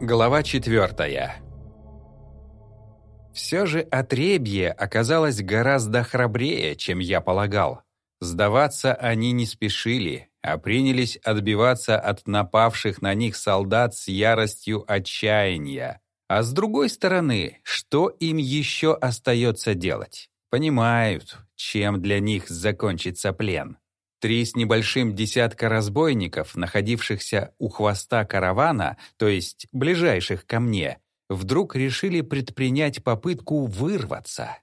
Глава четвертая. Все же отребье оказалось гораздо храбрее, чем я полагал. Сдаваться они не спешили, а принялись отбиваться от напавших на них солдат с яростью отчаяния. А с другой стороны, что им еще остается делать? Понимают, чем для них закончится плен. Три с небольшим десятка разбойников, находившихся у хвоста каравана, то есть ближайших ко мне, вдруг решили предпринять попытку вырваться.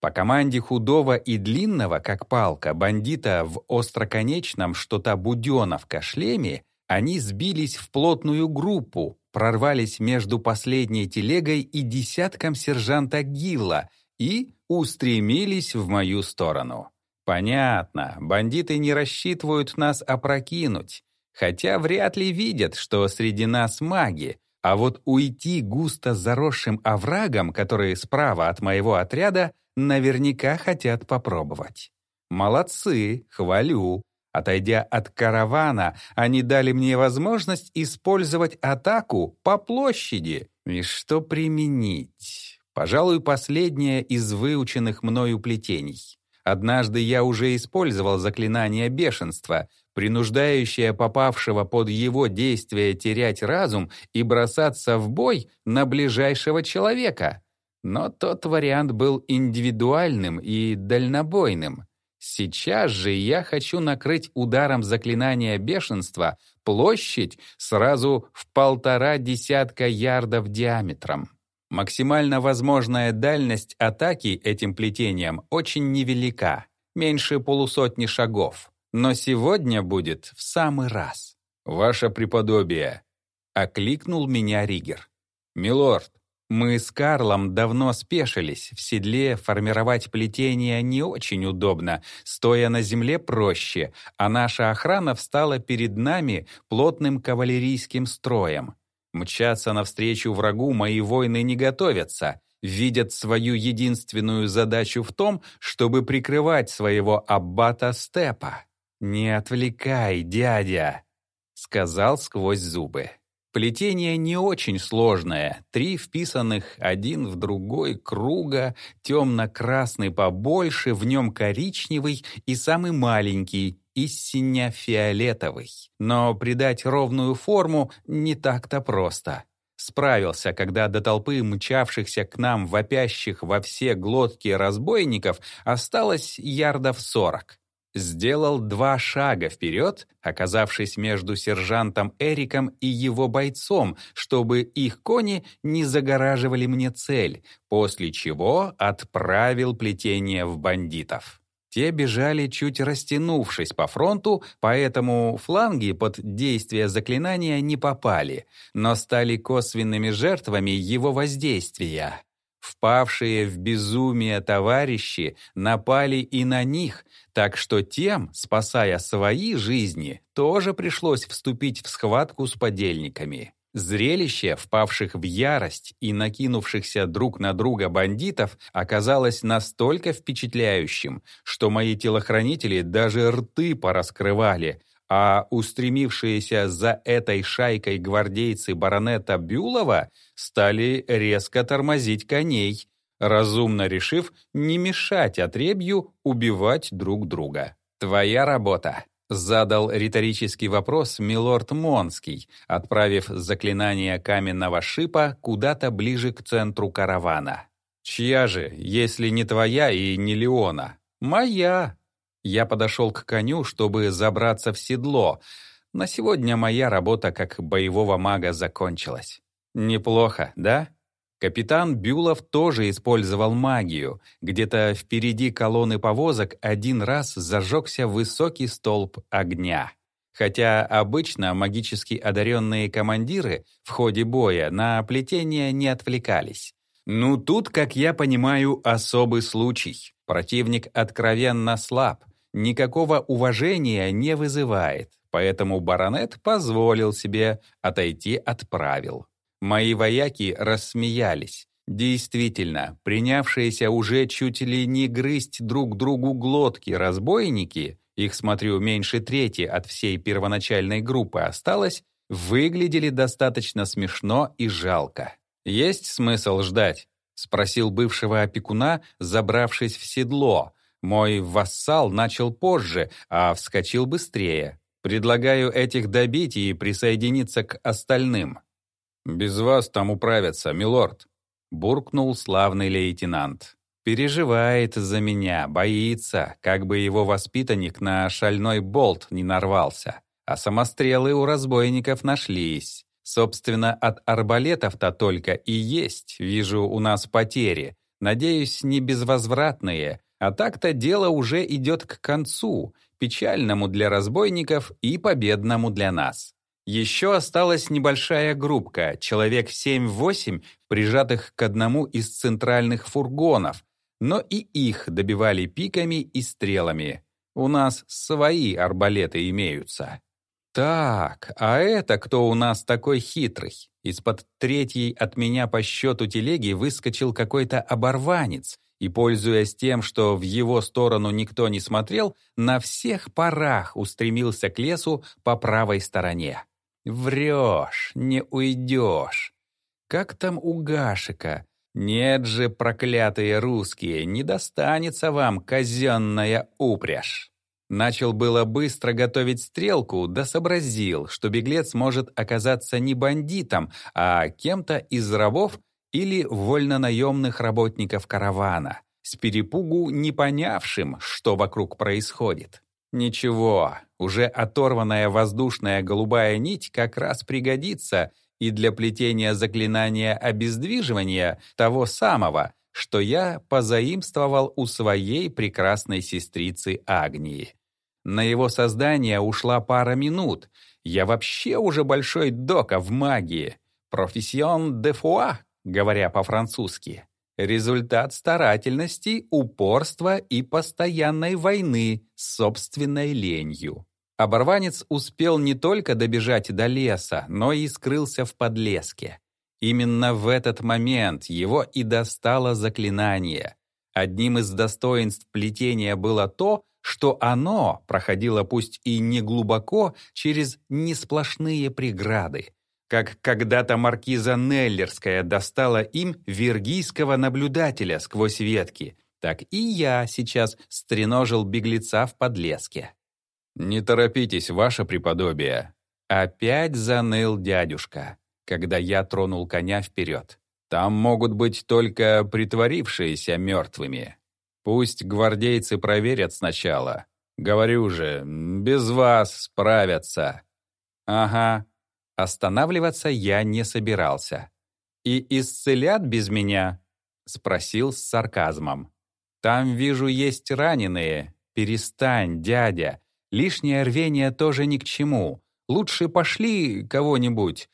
По команде худого и длинного, как палка, бандита в остроконечном что-то буденовка шлеме, они сбились в плотную группу, прорвались между последней телегой и десятком сержанта Гилла и устремились в мою сторону. Понятно, бандиты не рассчитывают нас опрокинуть, хотя вряд ли видят, что среди нас маги, а вот уйти густо заросшим оврагом, который справа от моего отряда, наверняка хотят попробовать. Молодцы, хвалю. Отойдя от каравана, они дали мне возможность использовать атаку по площади. И что применить? Пожалуй, последнее из выученных мною плетений. Однажды я уже использовал заклинание бешенства, принуждающее попавшего под его действие терять разум и бросаться в бой на ближайшего человека. Но тот вариант был индивидуальным и дальнобойным. Сейчас же я хочу накрыть ударом заклинания бешенства площадь сразу в полтора десятка ярдов диаметром. Максимально возможная дальность атаки этим плетением очень невелика, меньше полусотни шагов. Но сегодня будет в самый раз. «Ваше преподобие!» — окликнул меня Ригер. «Милорд, мы с Карлом давно спешились. В седле формировать плетение не очень удобно, стоя на земле проще, а наша охрана встала перед нами плотным кавалерийским строем. Мчаться навстречу врагу мои воины не готовятся, видят свою единственную задачу в том, чтобы прикрывать своего аббата Степа. «Не отвлекай, дядя!» — сказал сквозь зубы. Плетение не очень сложное. Три вписанных один в другой круга, темно-красный побольше, в нем коричневый и самый маленький, истинно фиолетовый. Но придать ровную форму не так-то просто. Справился, когда до толпы мчавшихся к нам вопящих во все глотки разбойников осталось ярдов сорок. Сделал два шага вперед, оказавшись между сержантом Эриком и его бойцом, чтобы их кони не загораживали мне цель, после чего отправил плетение в бандитов. Те бежали, чуть растянувшись по фронту, поэтому фланги под действие заклинания не попали, но стали косвенными жертвами его воздействия. Впавшие в безумие товарищи напали и на них, так что тем, спасая свои жизни, тоже пришлось вступить в схватку с подельниками. Зрелище впавших в ярость и накинувшихся друг на друга бандитов оказалось настолько впечатляющим, что мои телохранители даже рты пораскрывали, а устремившиеся за этой шайкой гвардейцы баронета Бюлова стали резко тормозить коней, разумно решив не мешать отребью убивать друг друга. «Твоя работа», Задал риторический вопрос милорд Монский, отправив заклинание каменного шипа куда-то ближе к центру каравана. «Чья же, если не твоя и не Леона?» «Моя!» Я подошел к коню, чтобы забраться в седло. На сегодня моя работа как боевого мага закончилась. Неплохо, да? Капитан Бюлов тоже использовал магию. Где-то впереди колонны повозок один раз зажегся высокий столб огня. Хотя обычно магически одаренные командиры в ходе боя на плетение не отвлекались. Ну тут, как я понимаю, особый случай. Противник откровенно слаб, никакого уважения не вызывает, поэтому баронет позволил себе отойти от правил. Мои вояки рассмеялись. Действительно, принявшиеся уже чуть ли не грызть друг другу глотки разбойники, их, смотрю, меньше трети от всей первоначальной группы осталось, выглядели достаточно смешно и жалко. «Есть смысл ждать?» — спросил бывшего опекуна, забравшись в седло. Мой вассал начал позже, а вскочил быстрее. Предлагаю этих добить и присоединиться к остальным. «Без вас там управятся, милорд», — буркнул славный лейтенант. Переживает за меня, боится, как бы его воспитанник на шальной болт не нарвался. А самострелы у разбойников нашлись. Собственно, от арбалетов-то только и есть, вижу, у нас потери. Надеюсь, не безвозвратные. А так-то дело уже идет к концу, печальному для разбойников и победному для нас. Еще осталась небольшая группка, человек 7-8, прижатых к одному из центральных фургонов, но и их добивали пиками и стрелами. У нас свои арбалеты имеются. Так, а это кто у нас такой хитрый? Из-под третьей от меня по счету телеги выскочил какой-то оборванец и, пользуясь тем, что в его сторону никто не смотрел, на всех парах устремился к лесу по правой стороне. Врешь, не уйдешь. Как там у Гашика? Нет же, проклятые русские, не достанется вам казенная упряжь. Начал было быстро готовить стрелку, да сообразил, что беглец может оказаться не бандитом, а кем-то из рабов или вольнонаемных работников каравана, с перепугу не понявшим, что вокруг происходит. Ничего, уже оторванная воздушная голубая нить как раз пригодится — и для плетения заклинания обездвиживания того самого, что я позаимствовал у своей прекрасной сестрицы Агнии. На его создание ушла пара минут. Я вообще уже большой дока в магии. Профессион де фуа, говоря по-французски. Результат старательности, упорства и постоянной войны с собственной ленью. Оборванец успел не только добежать до леса, но и скрылся в подлеске. Именно в этот момент его и достало заклинание. Одним из достоинств плетения было то, что оно проходило пусть и не глубоко через несплошные преграды, как когда-то маркиза Неллерская достала им виргийского наблюдателя сквозь ветки, так и я сейчас стреножил беглеца в подлеске. «Не торопитесь, ваше преподобие!» Опять заныл дядюшка, когда я тронул коня вперед. «Там могут быть только притворившиеся мертвыми. Пусть гвардейцы проверят сначала. Говорю же, без вас справятся». «Ага». Останавливаться я не собирался. «И исцелят без меня?» — спросил с сарказмом. «Там, вижу, есть раненые. Перестань, дядя. Лишнее рвение тоже ни к чему. Лучше пошли кого-нибудь.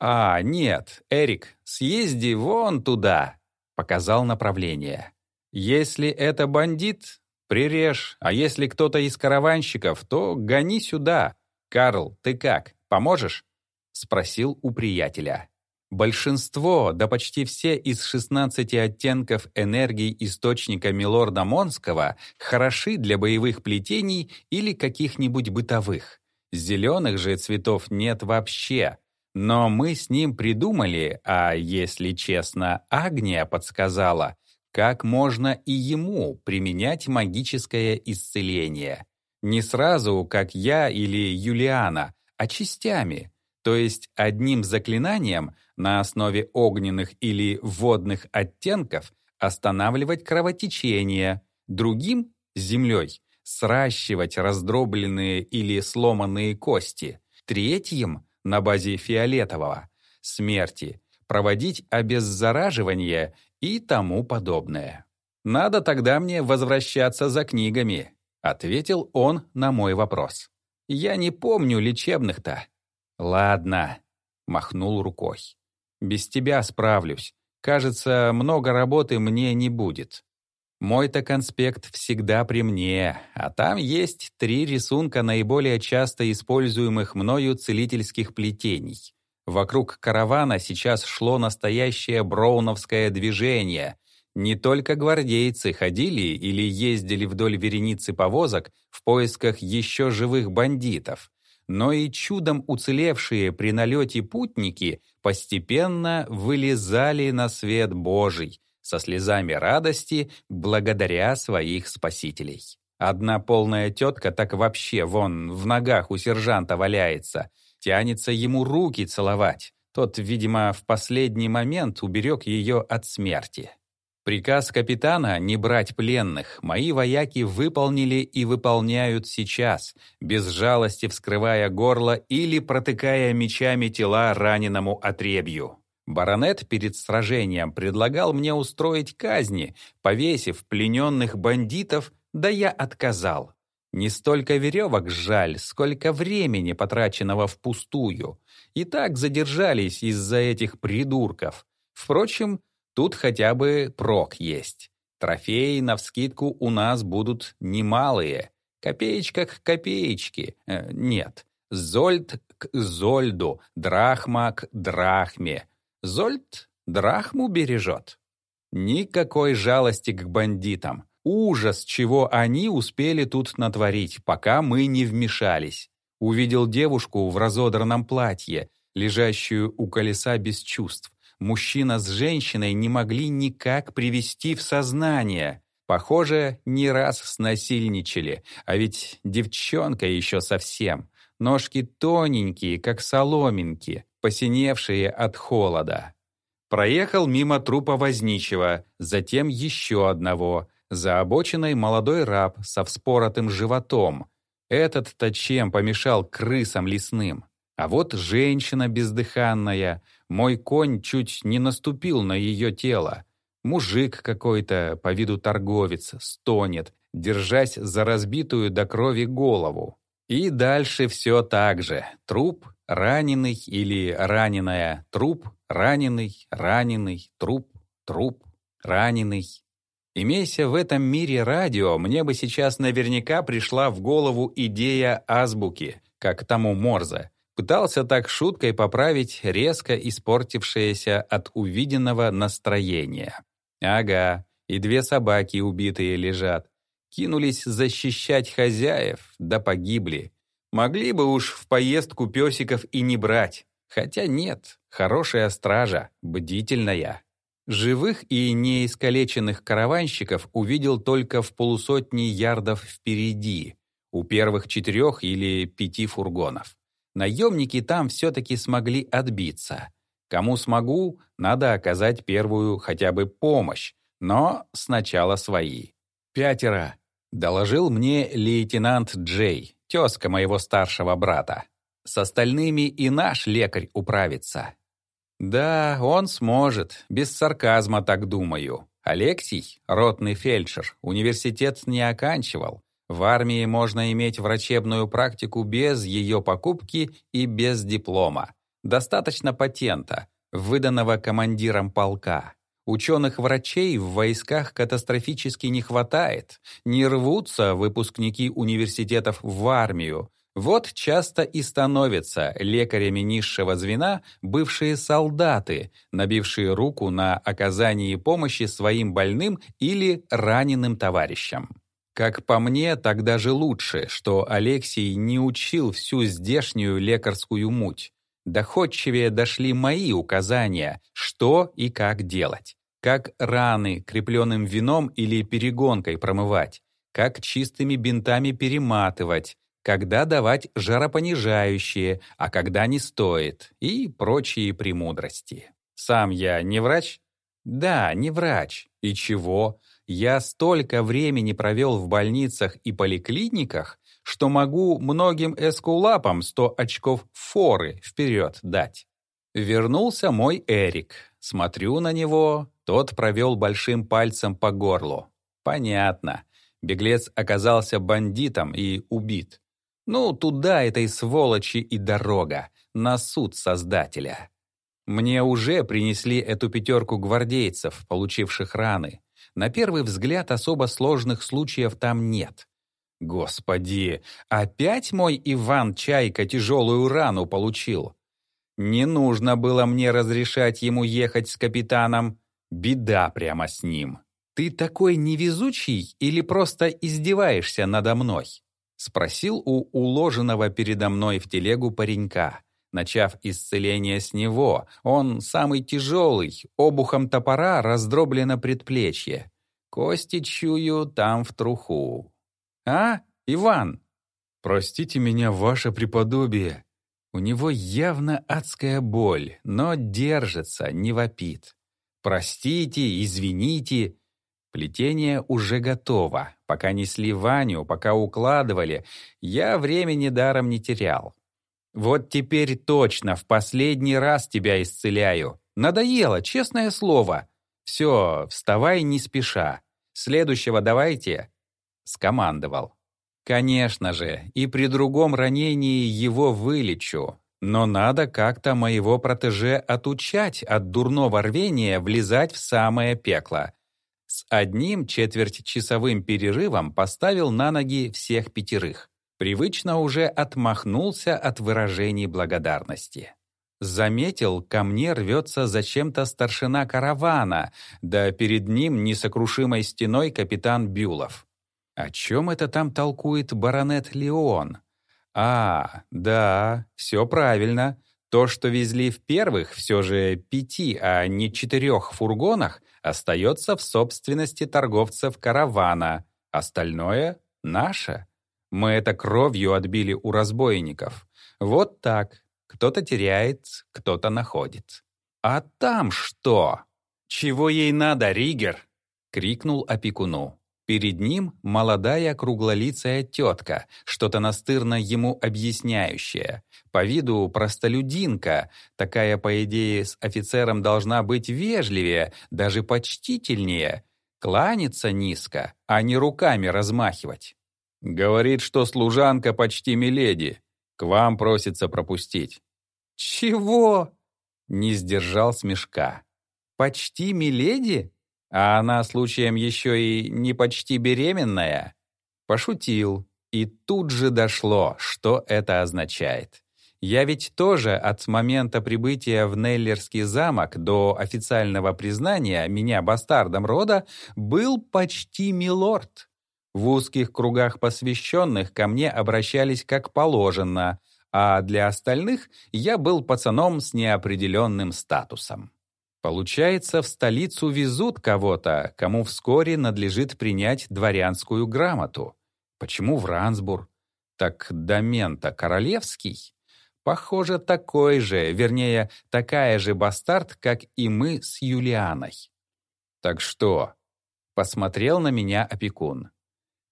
А, нет, Эрик, съезди вон туда, показал направление. Если это бандит, прирежь, а если кто-то из караванщиков, то гони сюда. Карл, ты как, поможешь? Спросил у приятеля. Большинство, да почти все из 16 оттенков энергии источника Милорда Монского хороши для боевых плетений или каких-нибудь бытовых. Зеленых же цветов нет вообще. Но мы с ним придумали, а если честно, Агния подсказала, как можно и ему применять магическое исцеление. Не сразу, как я или Юлиана, а частями — то есть одним заклинанием на основе огненных или водных оттенков останавливать кровотечение, другим — землей сращивать раздробленные или сломанные кости, третьим — на базе фиолетового — смерти, проводить обеззараживание и тому подобное. «Надо тогда мне возвращаться за книгами», — ответил он на мой вопрос. «Я не помню лечебных-то». «Ладно», — махнул рукой. «Без тебя справлюсь. Кажется, много работы мне не будет. Мой-то конспект всегда при мне, а там есть три рисунка наиболее часто используемых мною целительских плетений. Вокруг каравана сейчас шло настоящее броуновское движение. Не только гвардейцы ходили или ездили вдоль вереницы повозок в поисках еще живых бандитов, но и чудом уцелевшие при налете путники постепенно вылезали на свет Божий со слезами радости благодаря своих спасителей. Одна полная тетка так вообще вон в ногах у сержанта валяется, тянется ему руки целовать. Тот, видимо, в последний момент уберег ее от смерти. Приказ капитана не брать пленных мои вояки выполнили и выполняют сейчас, без жалости вскрывая горло или протыкая мечами тела раненому отребью. Баронет перед сражением предлагал мне устроить казни, повесив плененных бандитов, да я отказал. Не столько веревок жаль, сколько времени, потраченного впустую. И так задержались из-за этих придурков. Впрочем, Тут хотя бы прок есть. Трофеи навскидку у нас будут немалые. Копеечка к копеечке. Э, нет. Зольд к зольду, драхма к драхме. Зольд драхму бережет. Никакой жалости к бандитам. Ужас, чего они успели тут натворить, пока мы не вмешались. Увидел девушку в разодранном платье, лежащую у колеса без чувств мужчина с женщиной не могли никак привести в сознание. Похоже, не раз снасильничали, а ведь девчонка еще совсем. Ножки тоненькие, как соломинки, посиневшие от холода. Проехал мимо трупа возничего, затем еще одного. За обочиной молодой раб со вспоротым животом. Этот-то чем помешал крысам лесным? А вот женщина бездыханная. Мой конь чуть не наступил на ее тело. Мужик какой-то, по виду торговец, стонет, держась за разбитую до крови голову. И дальше все так же. Труп, раненый или раненая, труп, раненый, раненый, труп, труп, раненый. Имейся в этом мире радио, мне бы сейчас наверняка пришла в голову идея азбуки, как тому Морзе. Пытался так шуткой поправить резко испортившееся от увиденного настроение. Ага, и две собаки убитые лежат. Кинулись защищать хозяев, да погибли. Могли бы уж в поездку песиков и не брать. Хотя нет, хорошая стража, бдительная. Живых и неискалеченных караванщиков увидел только в полусотни ярдов впереди, у первых четырех или пяти фургонов. Наемники там все-таки смогли отбиться. Кому смогу, надо оказать первую хотя бы помощь, но сначала свои. «Пятеро», — доложил мне лейтенант Джей, тезка моего старшего брата. «С остальными и наш лекарь управится». «Да, он сможет, без сарказма так думаю. Алексей, ротный фельдшер, университет не оканчивал, в армии можно иметь врачебную практику без ее покупки и без диплома. Достаточно патента, выданного командиром полка. Ученых-врачей в войсках катастрофически не хватает, не рвутся выпускники университетов в армию. Вот часто и становятся лекарями низшего звена бывшие солдаты, набившие руку на оказании помощи своим больным или раненым товарищам. Как по мне, так даже лучше, что Алексей не учил всю здешнюю лекарскую муть. Доходчивее дошли мои указания, что и как делать. Как раны крепленным вином или перегонкой промывать, как чистыми бинтами перематывать, когда давать жаропонижающие, а когда не стоит, и прочие премудрости. Сам я не врач? Да, не врач. И чего? Я столько времени провел в больницах и поликлиниках, что могу многим эскулапам 100 очков форы вперед дать. Вернулся мой Эрик. Смотрю на него, тот провел большим пальцем по горлу. Понятно. Беглец оказался бандитом и убит. Ну, туда этой сволочи и дорога, на суд Создателя. Мне уже принесли эту пятерку гвардейцев, получивших раны. На первый взгляд особо сложных случаев там нет. Господи, опять мой Иван Чайка тяжелую рану получил. Не нужно было мне разрешать ему ехать с капитаном. Беда прямо с ним. Ты такой невезучий или просто издеваешься надо мной? Спросил у уложенного передо мной в телегу паренька. Начав исцеление с него, он самый тяжелый, обухом топора раздроблено предплечье. Кости чую там в труху. «А, Иван?» «Простите меня, ваше преподобие». У него явно адская боль, но держится, не вопит. «Простите, извините». Плетение уже готово. Пока несли Ваню, пока укладывали, я времени даром не терял. Вот теперь точно в последний раз тебя исцеляю. Надоело, честное слово. Все, вставай не спеша. Следующего давайте. Скомандовал. Конечно же, и при другом ранении его вылечу. Но надо как-то моего протеже отучать от дурного рвения влезать в самое пекло. С одним четвертьчасовым перерывом поставил на ноги всех пятерых. Привычно уже отмахнулся от выражений благодарности. Заметил, ко мне рвется зачем-то старшина каравана, да перед ним несокрушимой стеной капитан Бюлов. О чем это там толкует баронет Леон? А, да, все правильно. То, что везли в первых, все же пяти, а не четырех фургонах, остается в собственности торговцев каравана. Остальное — наше. Мы это кровью отбили у разбойников. Вот так. Кто-то теряет, кто-то находит. «А там что?» «Чего ей надо, Ригер?» — крикнул опекуну. Перед ним молодая круглолицая тетка, что-то настырно ему объясняющая. По виду простолюдинка, такая, по идее, с офицером должна быть вежливее, даже почтительнее, кланяться низко, а не руками размахивать. Говорит, что служанка почти миледи, к вам просится пропустить. «Чего?» — не сдержал смешка. «Почти миледи?» А она случаем еще и не почти беременная? Пошутил. И тут же дошло, что это означает. Я ведь тоже от момента прибытия в Неллерский замок до официального признания меня бастардом рода был почти милорд. В узких кругах посвященных ко мне обращались как положено, а для остальных я был пацаном с неопределенным статусом. Получается, в столицу везут кого-то, кому вскоре надлежит принять дворянскую грамоту. Почему в Рансбур? Так домен-то королевский? Похоже, такой же, вернее, такая же бастард, как и мы с Юлианой. Так что? Посмотрел на меня опекун.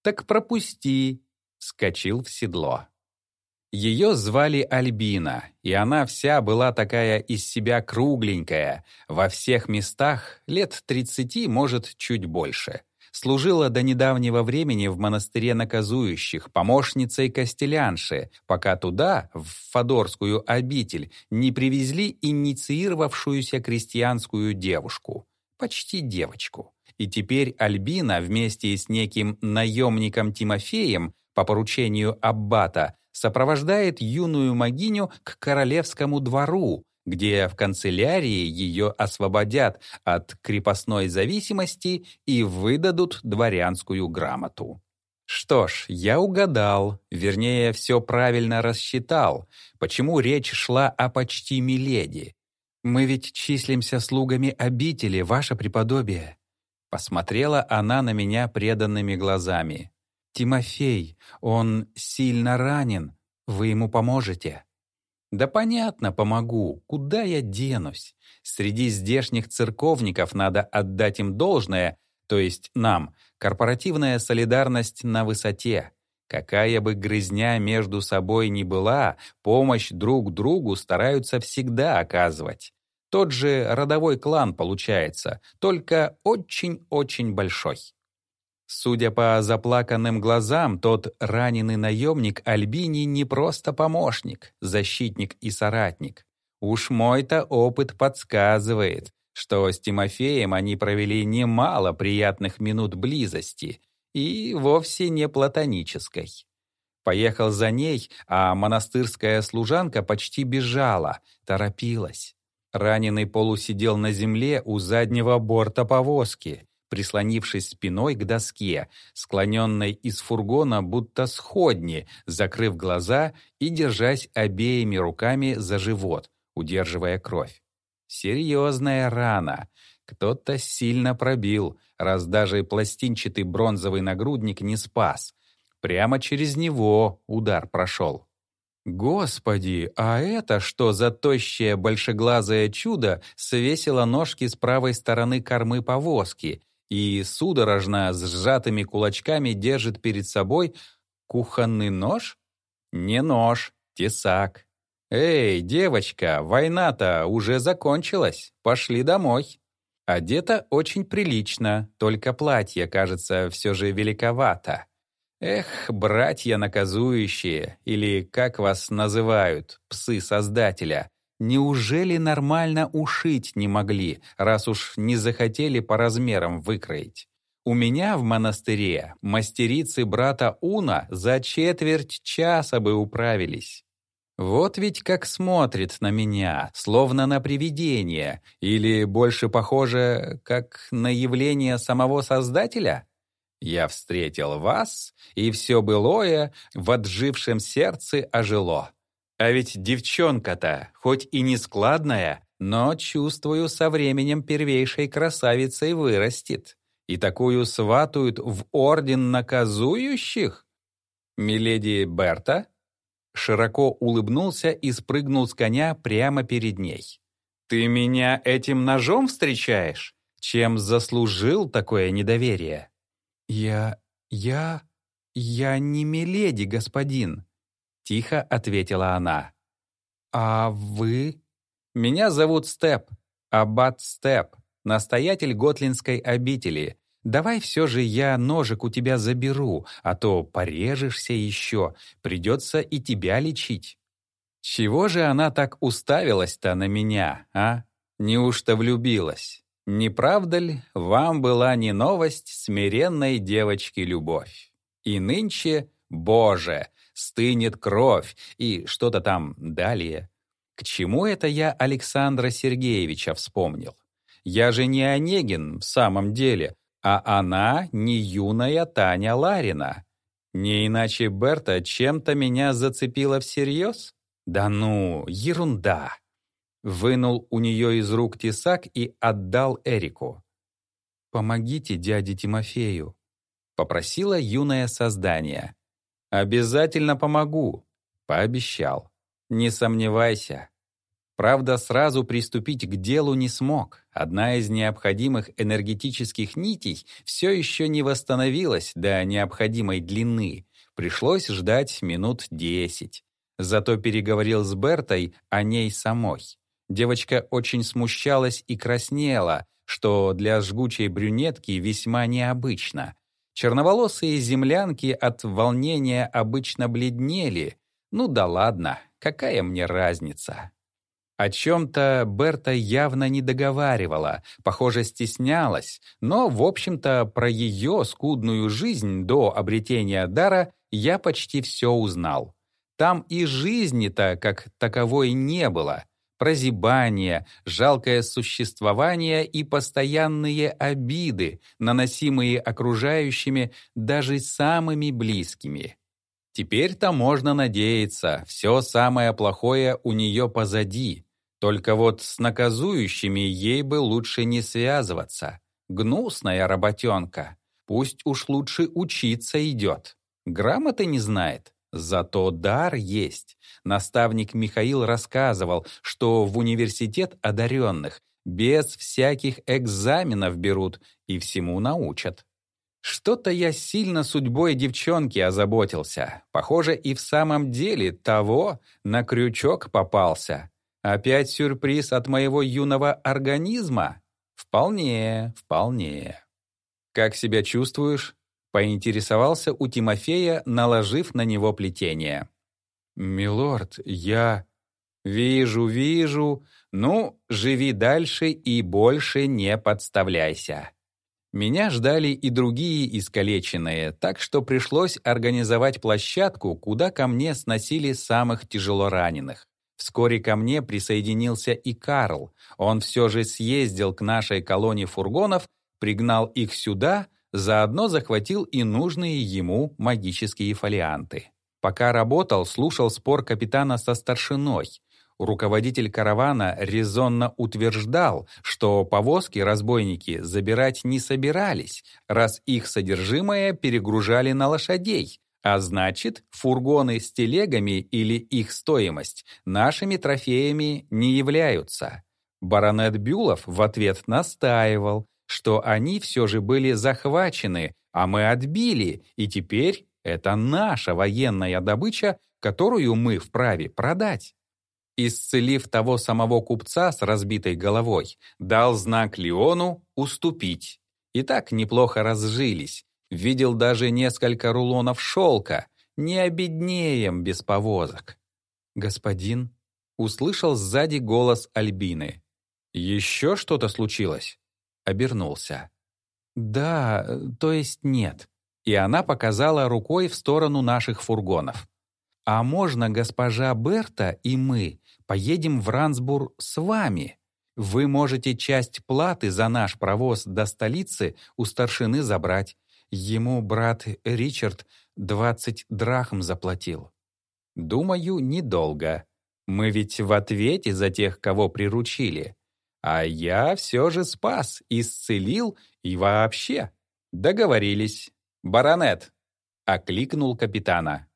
Так пропусти, скочил в седло. Ее звали Альбина, и она вся была такая из себя кругленькая, во всех местах лет 30, может, чуть больше. Служила до недавнего времени в монастыре наказующих, помощницей Костелянши, пока туда, в Фадорскую обитель, не привезли инициировавшуюся крестьянскую девушку, почти девочку. И теперь Альбина вместе с неким наемником Тимофеем по поручению аббата сопровождает юную могиню к королевскому двору, где в канцелярии ее освободят от крепостной зависимости и выдадут дворянскую грамоту. Что ж, я угадал, вернее, все правильно рассчитал, почему речь шла о почти миледи. Мы ведь числимся слугами обители, ваше преподобие. Посмотрела она на меня преданными глазами. «Тимофей, он сильно ранен. Вы ему поможете?» «Да понятно, помогу. Куда я денусь? Среди здешних церковников надо отдать им должное, то есть нам, корпоративная солидарность на высоте. Какая бы грызня между собой ни была, помощь друг другу стараются всегда оказывать. Тот же родовой клан получается, только очень-очень большой. Судя по заплаканным глазам, тот раненый наемник Альбини не просто помощник, защитник и соратник. Уж мой-то опыт подсказывает, что с Тимофеем они провели немало приятных минут близости и вовсе не платонической. Поехал за ней, а монастырская служанка почти бежала, торопилась. Раненый полусидел на земле у заднего борта повозки, прислонившись спиной к доске, склоненной из фургона будто сходни, закрыв глаза и держась обеими руками за живот, удерживая кровь. Серьезная рана. Кто-то сильно пробил, раз даже пластинчатый бронзовый нагрудник не спас. Прямо через него удар прошел. Господи, а это что за тощее большеглазое чудо свесило ножки с правой стороны кормы повозки и судорожно с сжатыми кулачками держит перед собой кухонный нож? Не нож, тесак. «Эй, девочка, война-то уже закончилась, пошли домой». Одета очень прилично, только платье, кажется, все же великовато. Эх, братья наказующие, или как вас называют, псы Создателя, неужели нормально ушить не могли, раз уж не захотели по размерам выкроить? У меня в монастыре мастерицы брата Уна за четверть часа бы управились. Вот ведь как смотрит на меня, словно на привидение, или больше похоже, как на явление самого Создателя? Я встретил вас, и все былое в отжившем сердце ожило. А ведь девчонка-то, хоть и не складная, но, чувствую, со временем первейшей красавицей вырастет. И такую сватают в орден наказующих? Миледи Берта широко улыбнулся и спрыгнул с коня прямо перед ней. «Ты меня этим ножом встречаешь? Чем заслужил такое недоверие?» «Я... я... я не миледи, господин», — тихо ответила она. «А вы?» «Меня зовут Степ, Аббат Степ, настоятель Готлинской обители. Давай все же я ножик у тебя заберу, а то порежешься еще, придется и тебя лечить». Чего же она так уставилась-то на меня, а? Неужто влюбилась? Не правда ли, вам была не новость смиренной девочки любовь? И нынче, Боже, стынет кровь и что-то там далее. К чему это я Александра Сергеевича вспомнил? Я же не Онегин в самом деле, а она не юная Таня Ларина. Не иначе Берта чем-то меня зацепила всерьез? Да ну, ерунда. Вынул у нее из рук тесак и отдал Эрику. «Помогите дяде Тимофею», — попросила юное создание. «Обязательно помогу», — пообещал. «Не сомневайся». Правда, сразу приступить к делу не смог. Одна из необходимых энергетических нитей все еще не восстановилась до необходимой длины. Пришлось ждать минут десять. Зато переговорил с Бертой о ней самой. Девочка очень смущалась и краснела, что для жгучей брюнетки весьма необычно. Черноволосые землянки от волнения обычно бледнели. Ну да ладно, какая мне разница? О чем-то Берта явно не договаривала, похоже, стеснялась, но, в общем-то, про ее скудную жизнь до обретения дара я почти все узнал. Там и жизни-то как таковой не было. Прозябание, жалкое существование и постоянные обиды, наносимые окружающими, даже самыми близкими. Теперь-то можно надеяться, все самое плохое у нее позади, только вот с наказующими ей бы лучше не связываться. Гнусная работенка. Пусть уж лучше учиться идет. Грамоты не знает. Зато дар есть. Наставник Михаил рассказывал, что в университет одаренных без всяких экзаменов берут и всему научат. Что-то я сильно судьбой девчонки озаботился. Похоже, и в самом деле того на крючок попался. Опять сюрприз от моего юного организма? Вполне, вполне. Как себя чувствуешь? Поинтересовался у Тимофея, наложив на него плетение. «Милорд, я...» «Вижу, вижу. Ну, живи дальше и больше не подставляйся». Меня ждали и другие искалеченные, так что пришлось организовать площадку, куда ко мне сносили самых тяжелораненых. Вскоре ко мне присоединился и Карл. Он все же съездил к нашей колонии фургонов, пригнал их сюда, заодно захватил и нужные ему магические фолианты. Пока работал, слушал спор капитана со старшиной. Руководитель каравана резонно утверждал, что повозки разбойники забирать не собирались, раз их содержимое перегружали на лошадей, а значит, фургоны с телегами или их стоимость нашими трофеями не являются. Баронет Бюлов в ответ настаивал, что они все же были захвачены, а мы отбили, и теперь это наша военная добыча, которую мы вправе продать. Исцелив того самого купца с разбитой головой, дал знак Леону уступить. И так неплохо разжились. Видел даже несколько рулонов шелка. Не обеднеем без повозок. «Господин», — услышал сзади голос Альбины. «Еще что-то случилось?» Обернулся. «Да, то есть нет». И она показала рукой в сторону наших фургонов. «А можно госпожа Берта и мы поедем в Рансбур с вами? Вы можете часть платы за наш провоз до столицы у старшины забрать. Ему брат Ричард 20 драхм заплатил. Думаю, недолго. Мы ведь в ответе за тех, кого приручили. А я все же спас, исцелил и вообще. Договорились. «Баронет!» — окликнул капитана.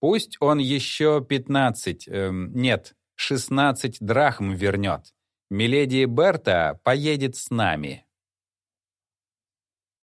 «Пусть он еще пятнадцать, эм, нет, шестнадцать драхм вернет. Миледи Берта поедет с нами».